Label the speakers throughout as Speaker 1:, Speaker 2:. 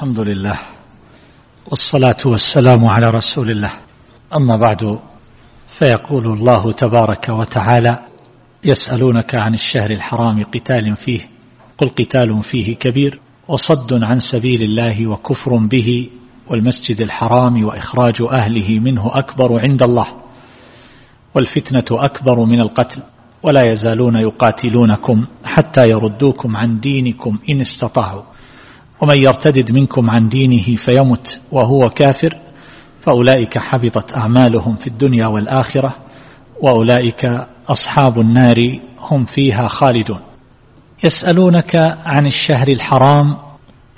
Speaker 1: الحمد لله والصلاة والسلام على رسول الله. أما بعد فيقول الله تبارك وتعالى يسألونك عن الشهر الحرام قتال فيه قل قتال فيه كبير وصد عن سبيل الله وكفر به والمسجد الحرام وإخراج أهله منه أكبر عند الله والفتنة أكبر من القتل ولا يزالون يقاتلونكم حتى يردوكم عن دينكم إن استطاعوا. ومن يرتدد منكم عن دينه فيمت وهو كافر فأولئك حبطت أعمالهم في الدنيا والآخرة وأولئك أصحاب النار هم فيها خالدون. يسألونك عن الشهر الحرام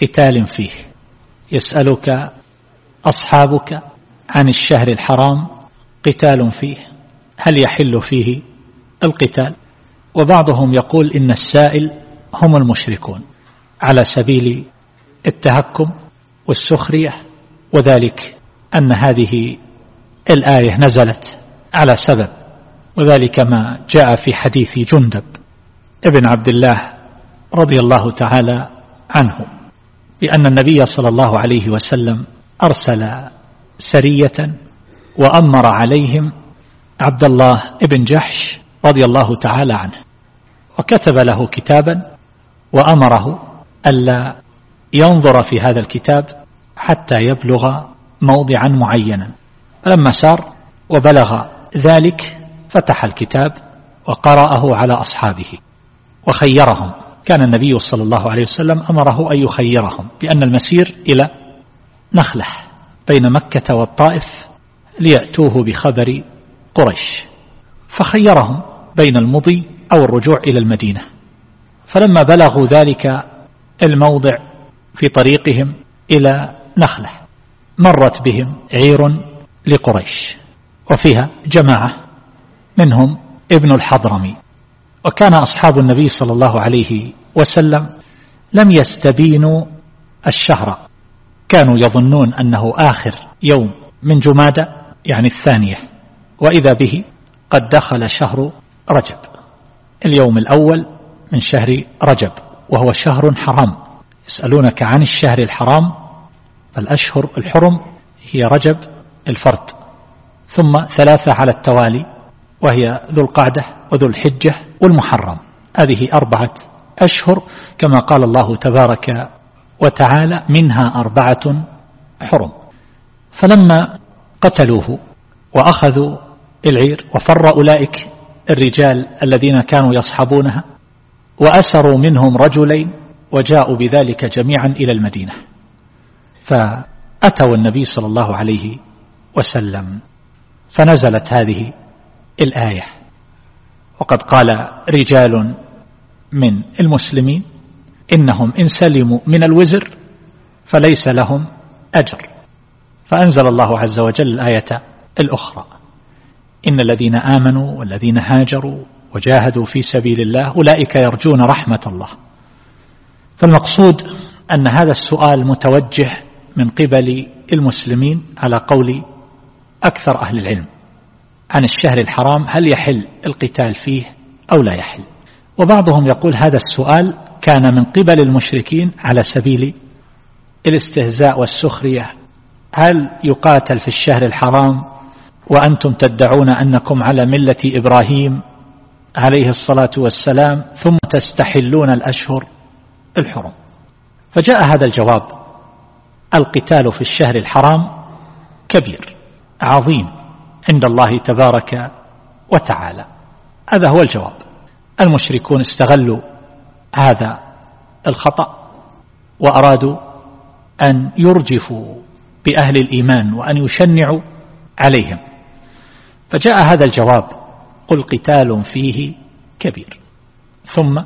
Speaker 1: قتال فيه. يسألك أصحابك عن الشهر الحرام قتال فيه. هل يحل فيه القتال؟ وبعضهم يقول إن السائل هم المشركون. على سبيل التهكم والسخرية وذلك أن هذه الآية نزلت على سبب وذلك ما جاء في حديث جندب ابن عبد الله رضي الله تعالى عنه بأن النبي صلى الله عليه وسلم أرسل سرية وأمر عليهم عبد الله ابن جحش رضي الله تعالى عنه وكتب له كتابا وأمره ألا ينظر في هذا الكتاب حتى يبلغ موضعا معينا. فلما سار وبلغ ذلك فتح الكتاب وقرأه على أصحابه وخيرهم. كان النبي صلى الله عليه وسلم أمره أن يخيرهم بأن المسير إلى نخلة بين مكة والطائف ليأتوه بخبر قريش. فخيرهم بين المضي أو الرجوع إلى المدينة. فلما بلغوا ذلك الموضع في طريقهم إلى نخلة. مرت بهم عير لقريش. وفيها جماعة منهم ابن الحضرمي. وكان أصحاب النبي صلى الله عليه وسلم لم يستبينوا الشهر. كانوا يظنون أنه آخر يوم من جمادة يعني الثانية. وإذا به قد دخل شهر رجب. اليوم الأول من شهر رجب وهو شهر حرام. يسألونك عن الشهر الحرام فالأشهر الحرم هي رجب الفرد. ثم ثلاثة على التوالي وهي ذو القعدة وذو الحجة والمحرم. هذه أربعة أشهر كما قال الله تبارك وتعالى منها أربعة حرم. فلما قتلوه وأخذوا العير وفر أولئك الرجال الذين كانوا يصحبونها وأسروا منهم رجلين وجاءوا بذلك جميعا إلى المدينة. فأتوا النبي صلى الله عليه وسلم فنزلت هذه الآية. وقد قال رجال من المسلمين إنهم إن سلموا من الوزر فليس لهم أجر. فأنزل الله عز وجل الآية الأخرى. إن الذين آمنوا والذين هاجروا وجاهدوا في سبيل الله أولئك يرجون رحمة الله. فالمقصود أن هذا السؤال متوجه من قبل المسلمين على قول أكثر أهل العلم عن الشهر الحرام هل يحل القتال فيه أو لا يحل؟ وبعضهم يقول هذا السؤال كان من قبل المشركين على سبيل الاستهزاء والسخرية. هل يقاتل في الشهر الحرام؟ وأنتم تدعون أنكم على ملة إبراهيم عليه الصلاة والسلام ثم تستحلون الأشهر. الحرم. فجاء هذا الجواب القتال في الشهر الحرام كبير عظيم عند الله تبارك وتعالى. هذا هو الجواب. المشركون استغلوا هذا الخطأ وأرادوا أن يرجفوا بأهل الإيمان وأن يشنعوا عليهم. فجاء هذا الجواب قل قتال فيه كبير. ثم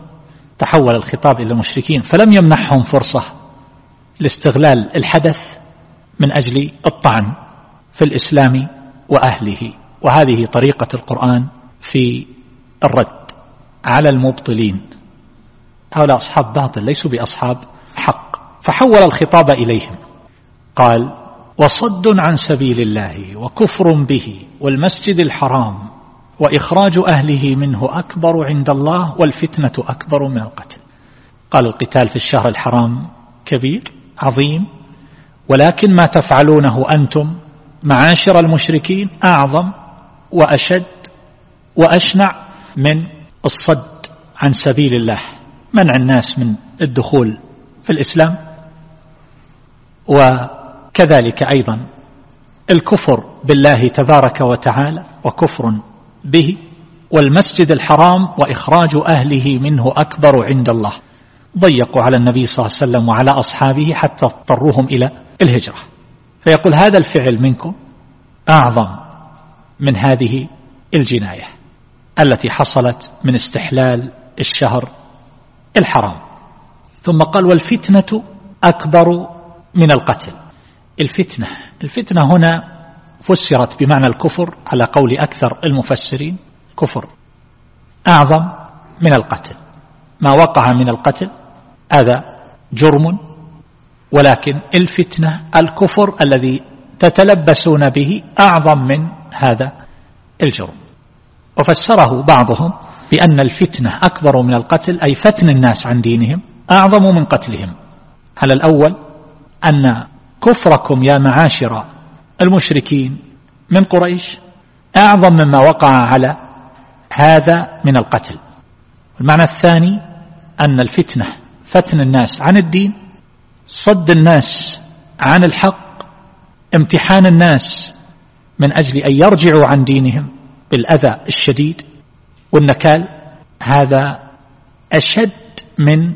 Speaker 1: تحول الخطاب إلى المشركين فلم يمنحهم فرصة لاستغلال الحدث من أجل الطعن في الإسلام وأهله. وهذه طريقة القرآن في الرد على المبطلين. هؤلاء أصحاب باطل ليسوا بأصحاب حق. فحول الخطاب إليهم. قال وصد عن سبيل الله وكفر به والمسجد الحرام وإخراج أهله منه أكبر عند الله والفتنة أكبر من القتل. قال القتال في الشهر الحرام كبير عظيم ولكن ما تفعلونه أنتم معاشر المشركين أعظم وأشد وأشنع من الصد عن سبيل الله منع الناس من الدخول في الإسلام. وكذلك أيضا الكفر بالله تبارك وتعالى وكفر به والمسجد الحرام وإخراج أهله منه أكبر عند الله. ضيقوا على النبي صلى الله عليه وسلم وعلى أصحابه حتى اضطروهم إلى الهجرة. فيقول هذا الفعل منكم أعظم من هذه الجناية التي حصلت من استحلال الشهر الحرام. ثم قال والفتنة أكبر من القتل. الفتنة الفتنة هنا فسرت بمعنى الكفر على قول أكثر المفسرين كفر أعظم من القتل. ما وقع من القتل هذا جرم ولكن الفتنة الكفر الذي تتلبسون به أعظم من هذا الجرم. وفسره بعضهم بأن الفتنة أكبر من القتل أي فتن الناس عن دينهم أعظم من قتلهم. على الأول أن كفركم يا معاشر المشركين من قريش أعظم مما وقع على هذا من القتل. المعنى الثاني أن الفتنة فتن الناس عن الدين صد الناس عن الحق امتحان الناس من أجل أن يرجعوا عن دينهم بالأذى الشديد والنكال هذا أشد من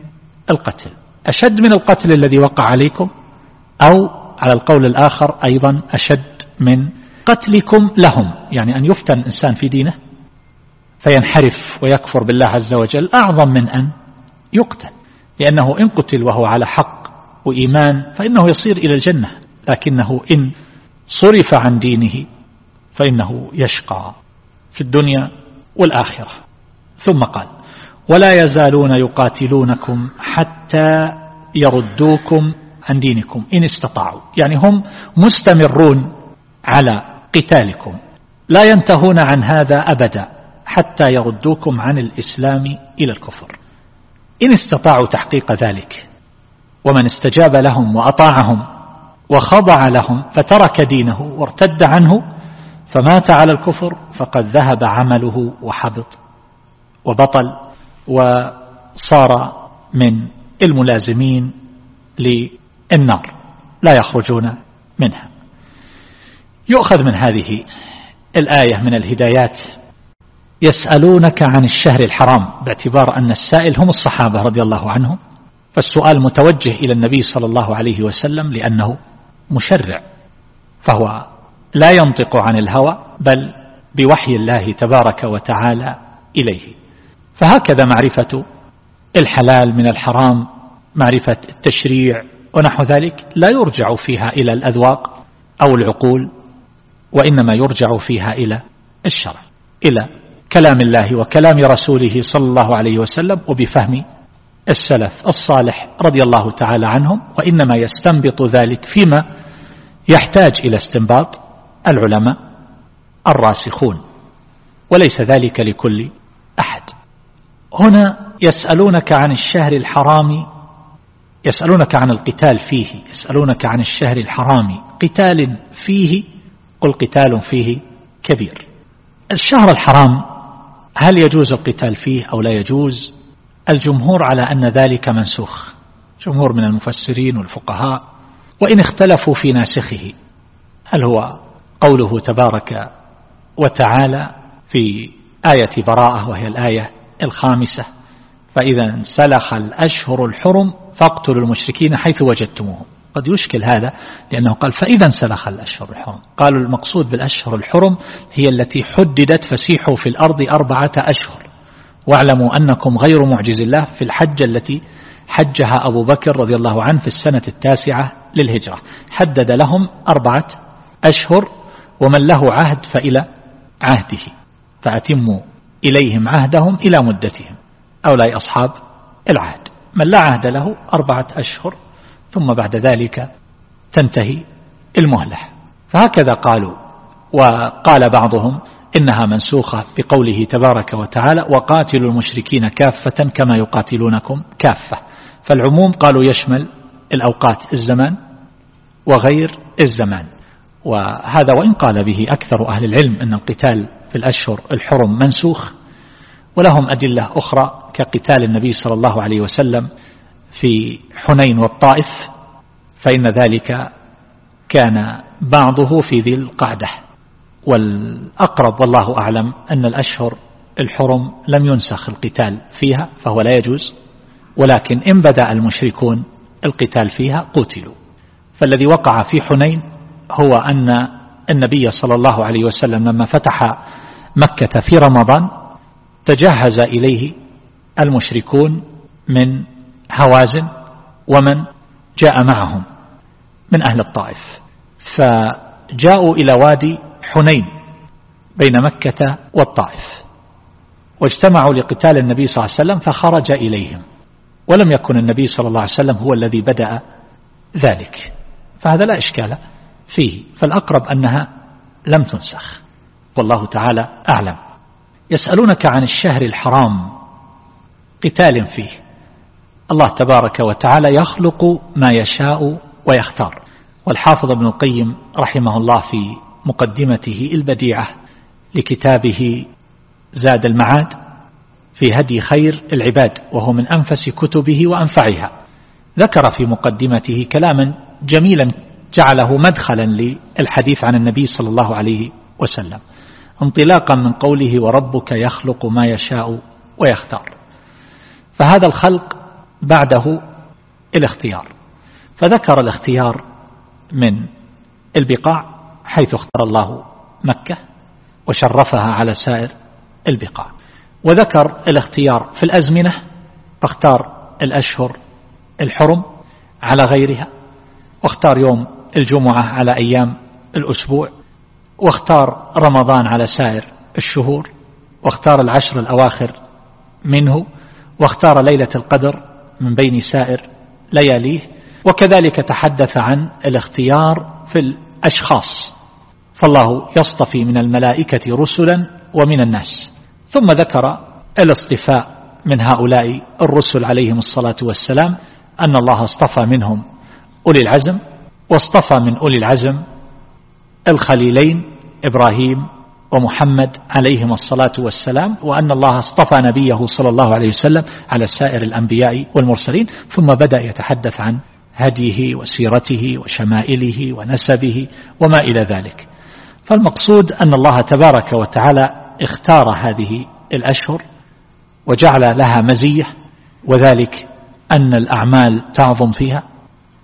Speaker 1: القتل. أشد من القتل الذي وقع عليكم أو على القول الآخر أيضا أشد من قتلكم لهم يعني أن يفتن إنسان في دينه فينحرف ويكفر بالله عز وجل أعظم من أن يقتل لأنه إن قتل وهو على حق وإيمان فإنه يصير إلى الجنة لكنه إن صرف عن دينه فإنه يشقى في الدنيا والآخرة. ثم قال ولا يزالون يقاتلونكم حتى يردوكم عن دينكم إن استطاعوا. يعني هم مستمرون على قتالكم. لا ينتهون عن هذا أبدا حتى يردوكم عن الإسلام إلى الكفر. إن استطاعوا تحقيق ذلك ومن استجاب لهم وأطاعهم وخضع لهم فترك دينه وارتد عنه فمات على الكفر فقد ذهب عمله وحبط وبطل وصار من الملازمين للنار لا يخرجون منها. يؤخذ من هذه الآية من الهدايات يسألونك عن الشهر الحرام باعتبار أن السائل هم الصحابة رضي الله عنهم. فالسؤال متوجه إلى النبي صلى الله عليه وسلم لأنه مشرع فهو لا ينطق عن الهوى بل بوحي الله تبارك وتعالى إليه. فهكذا معرفة الحلال من الحرام معرفة التشريع ونحو ذلك لا يرجع فيها إلى الأذواق أو العقول وإنما يرجع فيها إلى الشرع إلى كلام الله وكلام رسوله صلى الله عليه وسلم وبفهم السلف الصالح رضي الله تعالى عنهم وإنما يستنبط ذلك فيما يحتاج إلى استنباط العلماء الراسخون وليس ذلك لكل أحد. هنا يسألونك عن الشهر الحرام يسألونك عن القتال فيه يسألونك عن الشهر الحرام قتال فيه قل قتال فيه كبير. الشهر الحرام هل يجوز القتال فيه أو لا يجوز؟ الجمهور على أن ذلك منسوخ. جمهور من المفسرين والفقهاء وإن اختلفوا في ناسخه. هل هو قوله تبارك وتعالى في آية براءة وهي الآية الخامسة فإذا انسلخ الأشهر الحرم فاقتلوا المشركين حيث وجدتموهم. قد يشكل هذا لأنه قال فإذا انسلخ الأشهر الحرم. قالوا المقصود بالأشهر الحرم هي التي حددت فسيحوا في الأرض أربعة أشهر. واعلموا أنكم غير معجز الله في الحجة التي حجها أبو بكر رضي الله عنه في السنة التاسعة للهجرة. حدد لهم أربعة أشهر ومن له عهد فإلى عهده. فأتموا إليهم عهدهم إلى مدتهم. أولئك أصحاب العهد. من لا عهد له أربعة أشهر ثم بعد ذلك تنتهي المهلة فهكذا قالوا وقال بعضهم إنها منسوخة بقوله تبارك وتعالى وقاتلوا المشركين كافة كما يقاتلونكم كافة فالعموم قالوا يشمل الأوقات الزمان وغير الزمان. وهذا وإن قال به أكثر أهل العلم أن القتال في الأشهر الحرم منسوخ ولهم أدلة أخرى كقتال النبي صلى الله عليه وسلم في حنين والطائف فإن ذلك كان بعضه في ذي القعدة. والأقرب والله أعلم أن الأشهر الحرم لم ينسخ القتال فيها فهو لا يجوز ولكن إن بدأ المشركون القتال فيها قتلوا. فالذي وقع في حنين هو أن النبي صلى الله عليه وسلم لما فتح مكة في رمضان تجهز إليه المشركون من هوازن ومن جاء معهم من أهل الطائف. فجاءوا إلى وادي حنين بين مكة والطائف واجتمعوا لقتال النبي صلى الله عليه وسلم فخرج إليهم ولم يكن النبي صلى الله عليه وسلم هو الذي بدأ ذلك. فهذا لا إشكال فيه فالأقرب أنها لم تنسخ والله تعالى أعلم. يسألونك عن الشهر الحرام قتال فيه. الله تبارك وتعالى يخلق ما يشاء ويختار. والحافظ ابن القيم رحمه الله في مقدمته البديعة لكتابه زاد المعاد في هدي خير العباد وهو من أنفس كتبه وأنفعها. ذكر في مقدمته كلاما جميلا جعله مدخلا للحديث عن النبي صلى الله عليه وسلم انطلاقا من قوله وربك يخلق ما يشاء ويختار. فهذا الخلق بعده الاختيار. فذكر الاختيار من البقاع حيث اختار الله مكة وشرفها على سائر البقاع. وذكر الاختيار في الأزمنة فاختار الأشهر الحرم على غيرها واختار يوم الجمعة على أيام الأسبوع واختار رمضان على سائر الشهور واختار العشر الأواخر منه واختار ليلة القدر من بين سائر لياليه وكذلك تحدث عن الاختيار في الأشخاص. فالله يصطفي من الملائكة رسلا ومن الناس. ثم ذكر الاصطفاء من هؤلاء الرسل عليهم الصلاة والسلام أن الله اصطفى منهم أولي العزم واصطفى من أولي العزم الخليلين إبراهيم ومحمد عليهم الصلاة والسلام وأن الله اصطفى نبيه صلى الله عليه وسلم على سائر الأنبياء والمرسلين ثم بدأ يتحدث عن هديه وسيرته وشمائله ونسبه وما إلى ذلك. فالمقصود أن الله تبارك وتعالى اختار هذه الأشهر وجعل لها مزية وذلك أن الأعمال تعظم فيها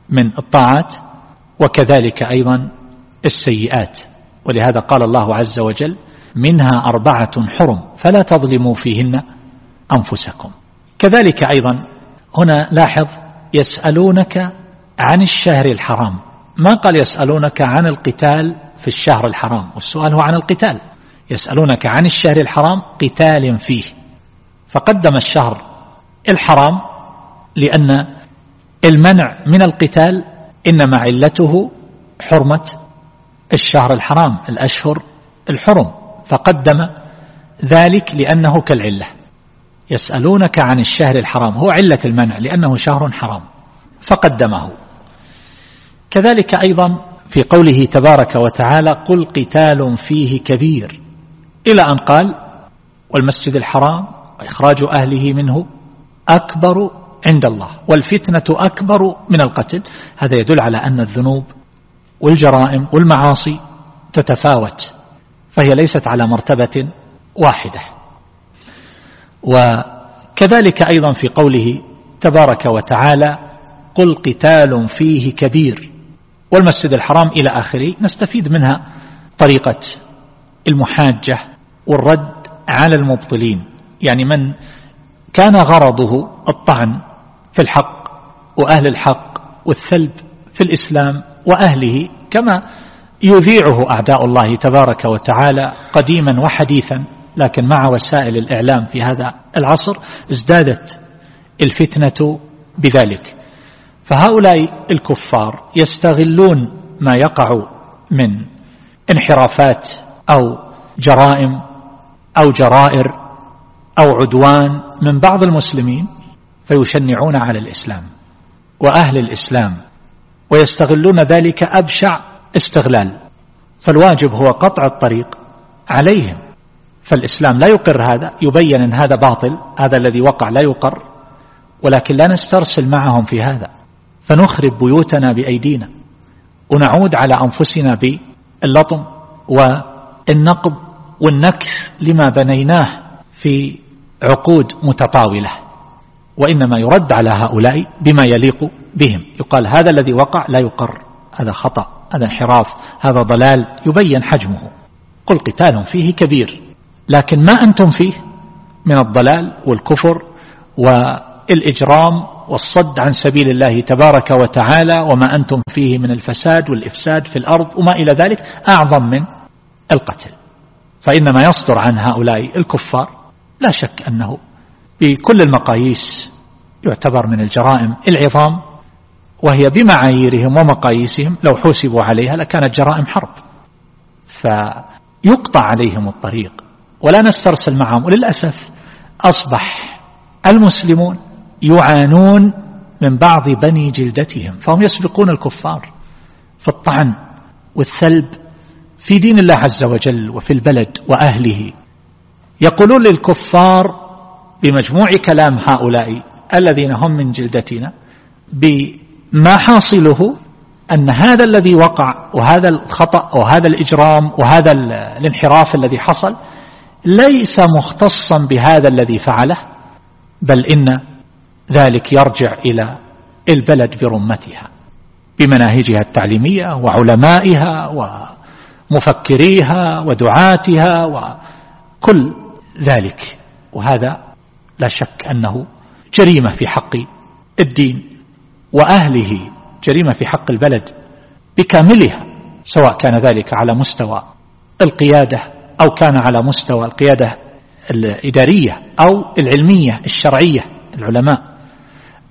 Speaker 1: من الطاعات وكذلك أيضا السيئات. ولهذا قال الله عز وجل منها أربعة حرم فلا تظلموا فيهن أنفسكم. كذلك أيضا هنا لاحظ يسألونك عن الشهر الحرام. ما قال يسألونك عن القتال في الشهر الحرام؟ والسؤال هو عن القتال. يسألونك عن الشهر الحرام قتال فيه. فقدم الشهر الحرام لأن المنع من القتال إنما علته حرمة الشهر الحرام الأشهر الحرم. فقدم ذلك لأنه كالعلة. يسألونك عن الشهر الحرام هو علة المنع لأنه شهر حرام. فقدمه. كذلك أيضا في قوله تبارك وتعالى قل قتال فيه كبير. إلى أن قال والمسجد الحرام وإخراج أهله منه أكبر عند الله والفتنة أكبر من القتل. هذا يدل على أن الذنوب والجرائم والمعاصي تتفاوت فهي ليست على مرتبة واحدة. وكذلك أيضا في قوله تبارك وتعالى قل قتال فيه كبير والمسجد الحرام إلى آخره. نستفيد منها طريقة المحاجة والرد على المبطلين. يعني من كان غرضه الطعن في الحق وأهل الحق والثلب في الإسلام وأهله كما يذيعه أعداء الله تبارك وتعالى قديما وحديثا. لكن مع وسائل الإعلام في هذا العصر ازدادت الفتنة بذلك. فهؤلاء الكفار يستغلون ما يقع من انحرافات أو جرائم أو جرائر أو عدوان من بعض المسلمين فيشنعون على الإسلام وأهل الإسلام. ويستغلون ذلك أبشع استغلال فالواجب هو قطع الطريق عليهم. فالإسلام لا يقر هذا يبين أن هذا باطل هذا الذي وقع لا يقر ولكن لا نسترسل معهم في هذا. فنخرب بيوتنا بأيدينا ونعود على أنفسنا باللطم والنقض والنكث لما بنيناه في عقود متطاولة. وإنما يرد على هؤلاء بما يليق بهم. يقال هذا الذي وقع لا يقر. هذا خطأ هذا انحراف هذا ضلال. يبين حجمه. قل قتال فيه كبير. لكن ما أنتم فيه؟ من الضلال والكفر والإجرام والصد عن سبيل الله تبارك وتعالى وما أنتم فيه من الفساد والإفساد في الأرض وما إلى ذلك أعظم من القتل. فإنما يصدر عن هؤلاء الكفار لا شك أنه بكل المقاييس يعتبر من الجرائم العظام وهي بمعاييرهم ومقاييسهم لو حسبوا عليها لكانت جرائم حرب. فيقطع عليهم الطريق ولا نسترسل معهم. وللأسف أصبح المسلمون يعانون من بعض بني جلدتهم فهم يسبقون الكفار في الطعن والثلب في دين الله عز وجل وفي البلد وأهله. يقولون للكفار بمجموع كلام هؤلاء الذين هم من جلدتنا بما حاصله أن هذا الذي وقع وهذا الخطأ وهذا الإجرام وهذا الانحراف الذي حصل ليس مختصا بهذا الذي فعله بل إن ذلك يرجع إلى البلد برمتها بمناهجها التعليمية وعلمائها ومفكريها ودعاتها وكل ذلك. وهذا لا شك أنه جريمة في حق الدين وأهله جريمة في حق البلد بكاملها سواء كان ذلك على مستوى القيادة أو كان على مستوى القيادة الإدارية أو العلمية الشرعية العلماء.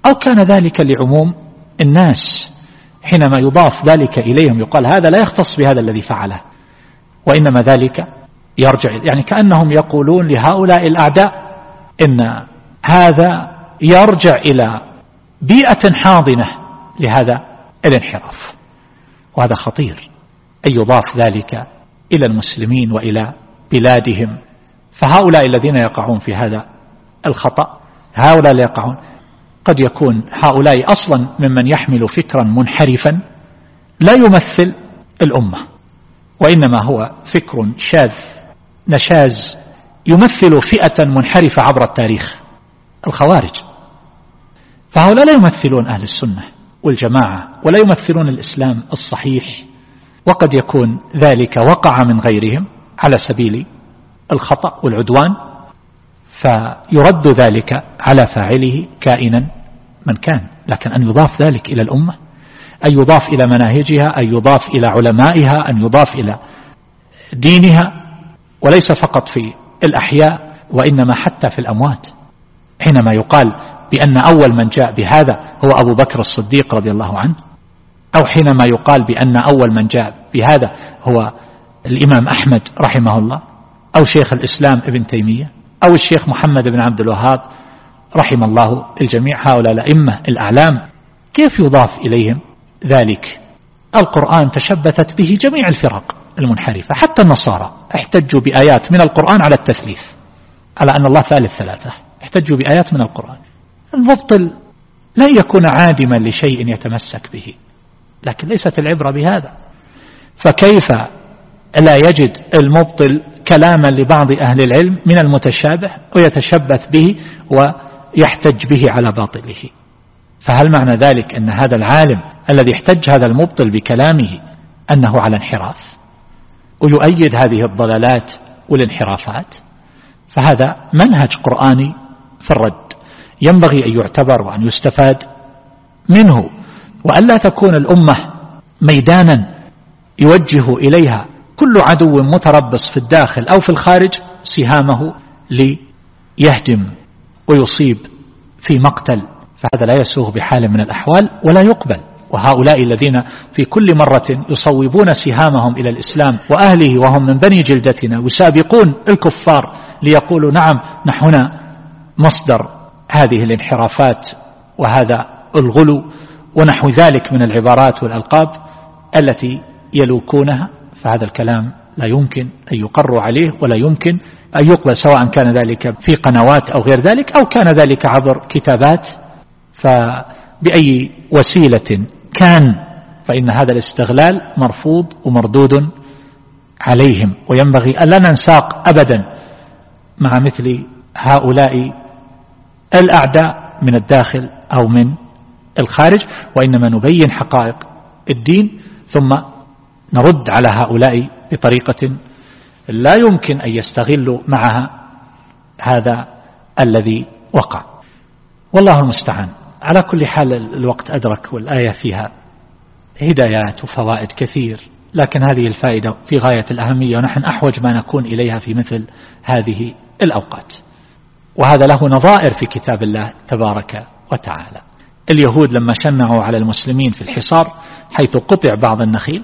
Speaker 1: أو كان ذلك لعموم الناس حينما يضاف ذلك إليهم يقال هذا لا يختص بهذا الذي فعله وإنما ذلك يرجع يعني كأنهم يقولون لهؤلاء الأعداء إن هذا يرجع إلى بيئة حاضنة لهذا الانحراف. وهذا خطير أن يضاف ذلك إلى المسلمين وإلى بلادهم. فهؤلاء الذين يقعون في هذا الخطأ هؤلاء اللي يقعون قد يكون هؤلاء أصلا ممن يحمل فكرا منحرفا لا يمثل الأمة وإنما هو فكر شاذ نشاز يمثل فئة منحرفة عبر التاريخ الخوارج. فهؤلاء لا يمثلون أهل السنة والجماعة ولا يمثلون الإسلام الصحيح وقد يكون ذلك وقع من غيرهم على سبيل الخطأ والعدوان فيرد ذلك على فاعله كائنا من كان. لكن أن يضاف ذلك إلى الأمة أن يضاف إلى مناهجها أن يضاف إلى علمائها أن يضاف إلى دينها وليس فقط في الأحياء وإنما حتى في الأموات. حينما يقال بأن أول من جاء بهذا هو أبو بكر الصديق رضي الله عنه أو حينما يقال بأن أول من جاء بهذا هو الإمام أحمد رحمه الله أو شيخ الإسلام ابن تيمية أو الشيخ محمد بن عبد الوهاب رحم الله الجميع هؤلاء الأئمة الأعلام كيف يضاف إليهم ذلك؟ القرآن تشبثت به جميع الفرق. المنحرفة. حتى النصارى احتجوا بآيات من القرآن على التثليث. على أن الله ثالث ثلاثة. احتجوا بآيات من القرآن. المبطل لن يكون عادما لشيء يتمسك به. لكن ليست العبرة بهذا. فكيف لا يجد المبطل كلاما لبعض أهل العلم من المتشابه ويتشبث به ويحتج به على باطله؟ فهل معنى ذلك أن هذا العالم الذي احتج هذا المبطل بكلامه أنه على انحراف؟ ويؤيد هذه الضلالات والانحرافات. فهذا منهج قرآني في الرد. ينبغي أن يعتبر وأن يستفاد منه. وألا تكون الأمة ميدانا يوجه إليها كل عدو متربص في الداخل أو في الخارج سهامه ليهدم ويصيب في مقتل. فهذا لا يسوغ بحال من الأحوال ولا يقبل. وهؤلاء الذين في كل مرة يصوبون سهامهم إلى الإسلام وأهله وهم من بني جلدتنا يسابقون الكفار ليقولوا نعم نحن مصدر هذه الانحرافات وهذا الغلو ونحو ذلك من العبارات والألقاب التي يلوكونها فهذا الكلام لا يمكن أن يقروا عليه ولا يمكن أن يقبل سواء كان ذلك في قنوات أو غير ذلك أو كان ذلك عبر كتابات. فبأي وسيلة كان فإن هذا الاستغلال مرفوض ومردود عليهم وينبغي ألا ننساق أبدا مع مثل هؤلاء الأعداء من الداخل أو من الخارج وإنما نبين حقائق الدين ثم نرد على هؤلاء بطريقة لا يمكن أن يستغلوا معها هذا الذي وقع. والله المستعان. على كل حال الوقت أدرك والآية فيها هدايات وفوائد كثير لكن هذه الفائدة في غاية الأهمية ونحن أحوج ما نكون إليها في مثل هذه الأوقات. وهذا له نظائر في كتاب الله تبارك وتعالى. اليهود لما شنعوا على المسلمين في الحصار حيث قطع بعض النخيل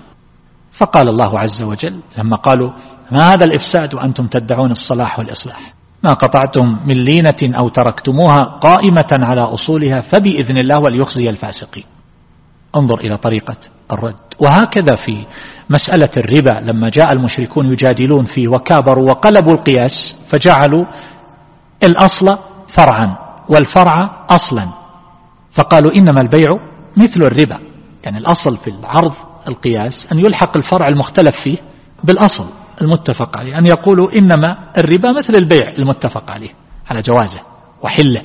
Speaker 1: فقال الله عز وجل لما قالوا ما هذا الإفساد وأنتم تدعون الصلاح والإصلاح؟ ما قطعتم من لينة أو تركتموها قائمة على أصولها فبإذن الله وليخزي الفاسقين. انظر إلى طريقة الرد. وهكذا في مسألة الربا لما جاء المشركون يجادلون فيه وكابروا وقلبوا القياس فجعلوا الأصل فرعا والفرع أصلا. فقالوا إنما البيع مثل الربا. يعني الأصل في العرض القياس أن يلحق الفرع المختلف فيه بالأصل. المتفق عليه أن يقولوا إنما الربا مثل البيع المتفق عليه على جوازه وحله.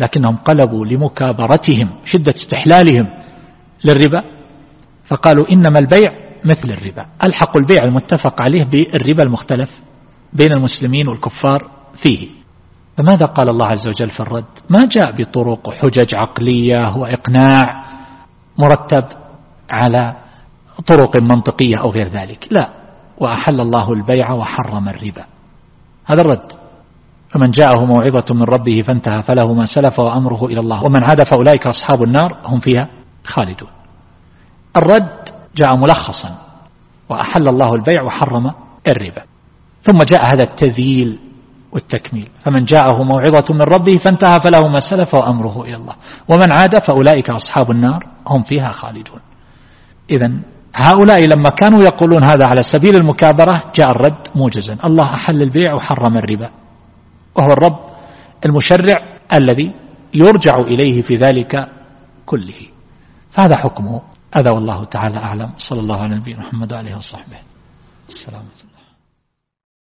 Speaker 1: لكنهم قلبوا لمكابرتهم شدة استحلالهم للربا فقالوا إنما البيع مثل الربا. ألحقوا البيع المتفق عليه بالربا المختلف بين المسلمين والكفار فيه. فماذا قال الله عز وجل في الرد؟ ما جاء بطرق وحجج عقلية وإقناع مرتب على طرق منطقية أو غير ذلك. لا. وأحل الله البيع وحرم الربا. هذا الرد. فمن جاءه موعظة من ربه فانتهى فله ما سلف وأمره إلى الله. ومن عاد فأولئك أصحاب النار هم فيها خالدون. الرد جاء ملخصا. وأحل الله البيع وحرم الربا. ثم جاء هذا التذييل والتكميل. فمن جاءه موعظة من ربه فانتهى فله ما سلف وأمره إلى الله. ومن عاد فأولئك أصحاب النار هم فيها خالدون. إذا هؤلاء لما كانوا يقولون هذا على سبيل المكابرة جاء الرد موجزا. الله أحل البيع وحرم الربا. وهو الرب المشرع الذي يرجع إليه في ذلك كله. فهذا حكمه. هذا والله تعالى أعلم. صلى الله على نبينا محمد وعليه وصحبه. السلام عليكم.